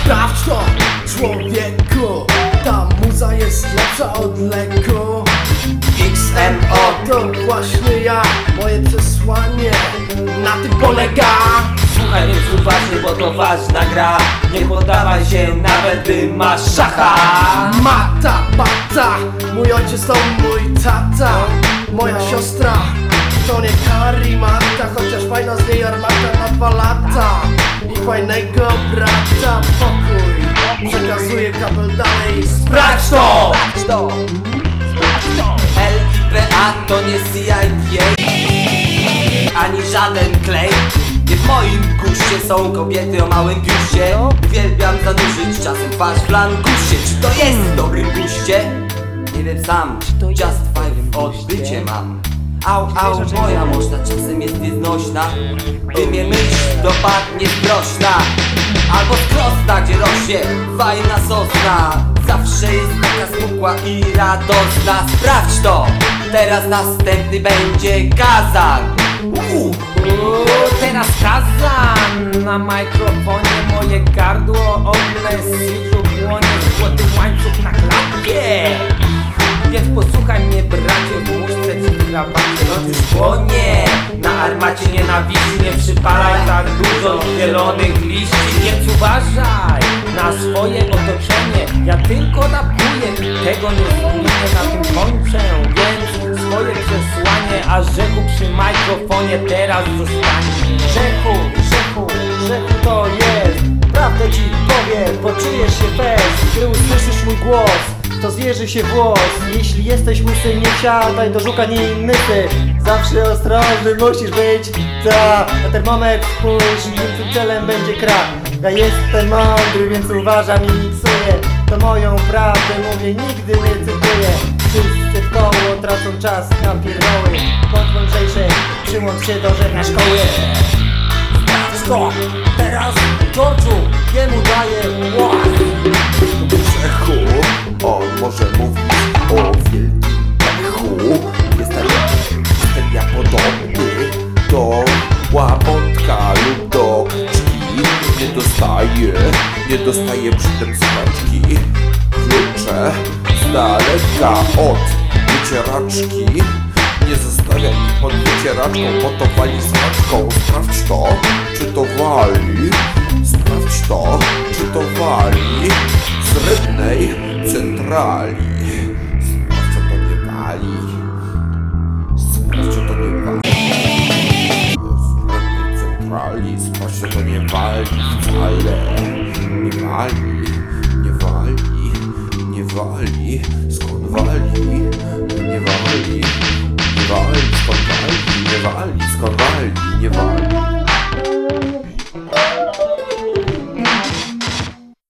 Sprawdź to, człowieku Ta muza jest lepsza od XMO to właśnie ja Moje przesłanie na tym polega Słuchaj mnie uważnie, bo to ważna gra. Nie poddawaj się, nawet gdy masz szacha. Mata, bata Mój ojciec to mój tata Moja siostra. To nie karimata Chociaż fajna z niej armata na dwa lata. I fajnego brata pokój. Przekazuję kabel dalej. Sprawdź to! LIPA to! Nie CIA Ani żaden klej Nie w moim guście są kobiety o małym biuście Uwielbiam zanurzyć czasem twarz w langusie Czy to jest w dobrym guście? Nie wiem sam. Just five odbycie mam. Au, au, moja można czasem jest nieznośna. Gdy mnie myśl dopadnie sprośna Albo skrosna, gdzie rośnie fajna sosna. Zawsze jest taka smukła i radosna. Sprawdź to! Teraz następny będzie kazan Uuu. Teraz Kazan na mikrofonie moje gardło od message'u płonie złoty łańcuch na klapie. Więc posłuchaj mnie bracie w muszce w krawacie Otóż płonie Na armacie nienawiści nie przypalaj tak dużo zielonych liści. Więc uważaj na swoje otoczenie Ja tylko rapuję, tego nie zmienię na tym kończę Więc swoje przesłanie, a Rzechu przy mikrofonie teraz zostanie. Grzechu, grzechu, grzechu to jest. Prawdę ci powiem, poczujesz się bez. Gdy usłyszysz mój głos, to zwierzy się włos. Jeśli jesteś łysy, nie wsiadaj do żuka, nie mysy. Zawsze ostrożny musisz być. Ta, na termometr spójrz, nim celem będzie krak. Ja jestem mądry, więc uważam i miksuję. To moją prawdę mówię, nigdy nie cytuję. Wszyscy w koło tracą czas na mądrzejszy, przyłącz się do żegna szkoły. Co? Teraz George'u Jemu daję ład grzechu On może mówić o wielkim pechu. Jestem, jestem ja podobny do łapotka lub do czki Nie dostaję, nie dostaję przy tym smaczki. Klucze z daleka od wycieraczki wycieraczką, bo to wali smaczką Sprawdź to, czy to wali Sprawdź to, czy to wali z rybnej centrali. Sprawdź, czy to nie wali. Sprawdź, czy to nie wali. Z rybnej centrali. Sprawdź, czy to nie wali wcale. Nie wali, nie wali, nie wali. Skąd wali? Nie wali, nie wali, skąd wali?